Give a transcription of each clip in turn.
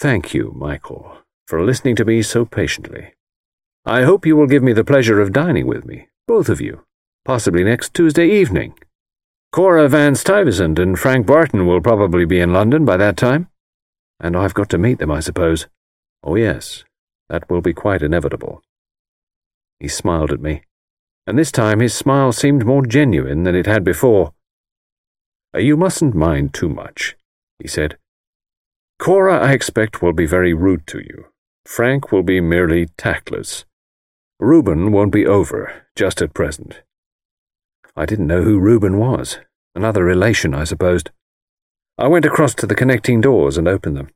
Thank you, Michael, for listening to me so patiently. I hope you will give me the pleasure of dining with me, both of you, possibly next Tuesday evening. Cora Van Stuyvesant and Frank Barton will probably be in London by that time. And I've got to meet them, I suppose. Oh, yes, that will be quite inevitable. He smiled at me, and this time his smile seemed more genuine than it had before. You mustn't mind too much, he said. Cora, I expect, will be very rude to you. Frank will be merely tactless. Reuben won't be over, just at present. I didn't know who Reuben was. Another relation, I supposed. I went across to the connecting doors and opened them.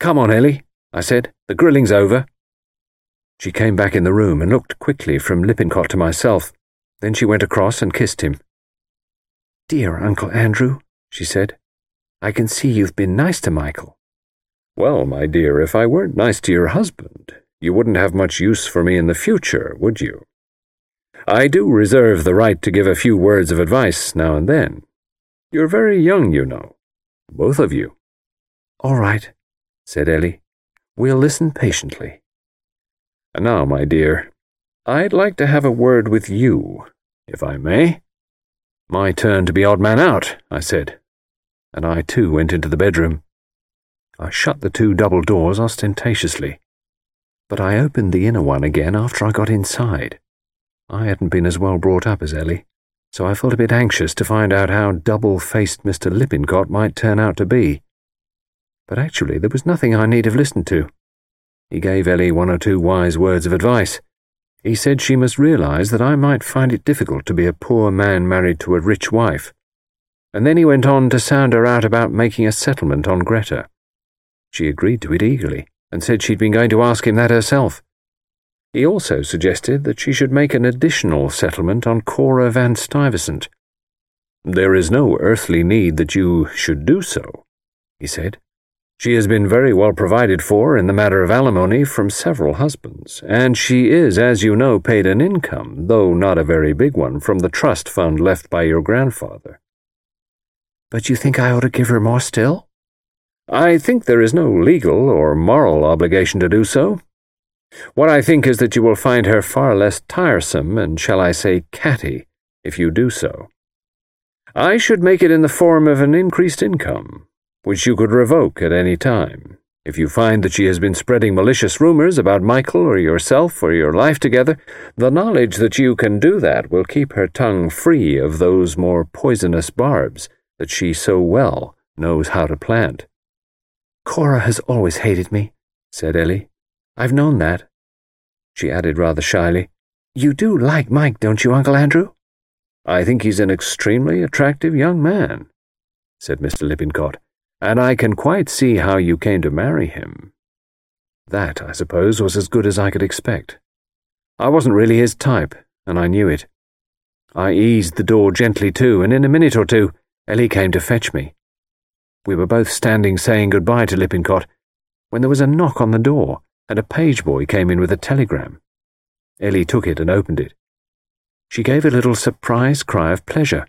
Come on, Ellie, I said. The grilling's over. She came back in the room and looked quickly from Lippincott to myself. Then she went across and kissed him. Dear Uncle Andrew, she said, I can see you've been nice to Michael. Well, my dear, if I weren't nice to your husband, you wouldn't have much use for me in the future, would you? I do reserve the right to give a few words of advice now and then. You're very young, you know. Both of you. All right, said Ellie. We'll listen patiently. And now, my dear, I'd like to have a word with you, if I may. My turn to be odd man out, I said, and I too went into the bedroom. I shut the two double doors ostentatiously, but I opened the inner one again after I got inside. I hadn't been as well brought up as Ellie, so I felt a bit anxious to find out how double-faced Mr. Lippincott might turn out to be. But actually there was nothing I need have listened to. He gave Ellie one or two wise words of advice, he said she must realize that I might find it difficult to be a poor man married to a rich wife. And then he went on to sound her out about making a settlement on Greta. She agreed to it eagerly, and said she'd been going to ask him that herself. He also suggested that she should make an additional settlement on Cora Van Stuyvesant. There is no earthly need that you should do so, he said. She has been very well provided for in the matter of alimony from several husbands, and she is, as you know, paid an income, though not a very big one, from the trust fund left by your grandfather. But you think I ought to give her more still? I think there is no legal or moral obligation to do so. What I think is that you will find her far less tiresome and, shall I say, catty, if you do so. I should make it in the form of an increased income, which you could revoke at any time. If you find that she has been spreading malicious rumors about Michael or yourself or your life together, the knowledge that you can do that will keep her tongue free of those more poisonous barbs that she so well knows how to plant. Cora has always hated me, said Ellie. I've known that. She added rather shyly, You do like Mike, don't you, Uncle Andrew? I think he's an extremely attractive young man, said Mr. Lippincott and I can quite see how you came to marry him. That, I suppose, was as good as I could expect. I wasn't really his type, and I knew it. I eased the door gently too, and in a minute or two, Ellie came to fetch me. We were both standing saying goodbye to Lippincott when there was a knock on the door, and a page boy came in with a telegram. Ellie took it and opened it. She gave a little surprised cry of pleasure.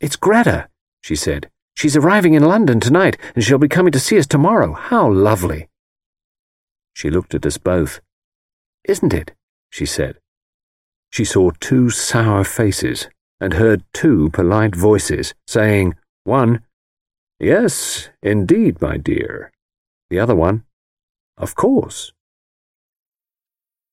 It's Greta, she said. She's arriving in London tonight, and she'll be coming to see us tomorrow. How lovely! She looked at us both. Isn't it? she said. She saw two sour faces and heard two polite voices saying, one, Yes, indeed, my dear. The other one, Of course.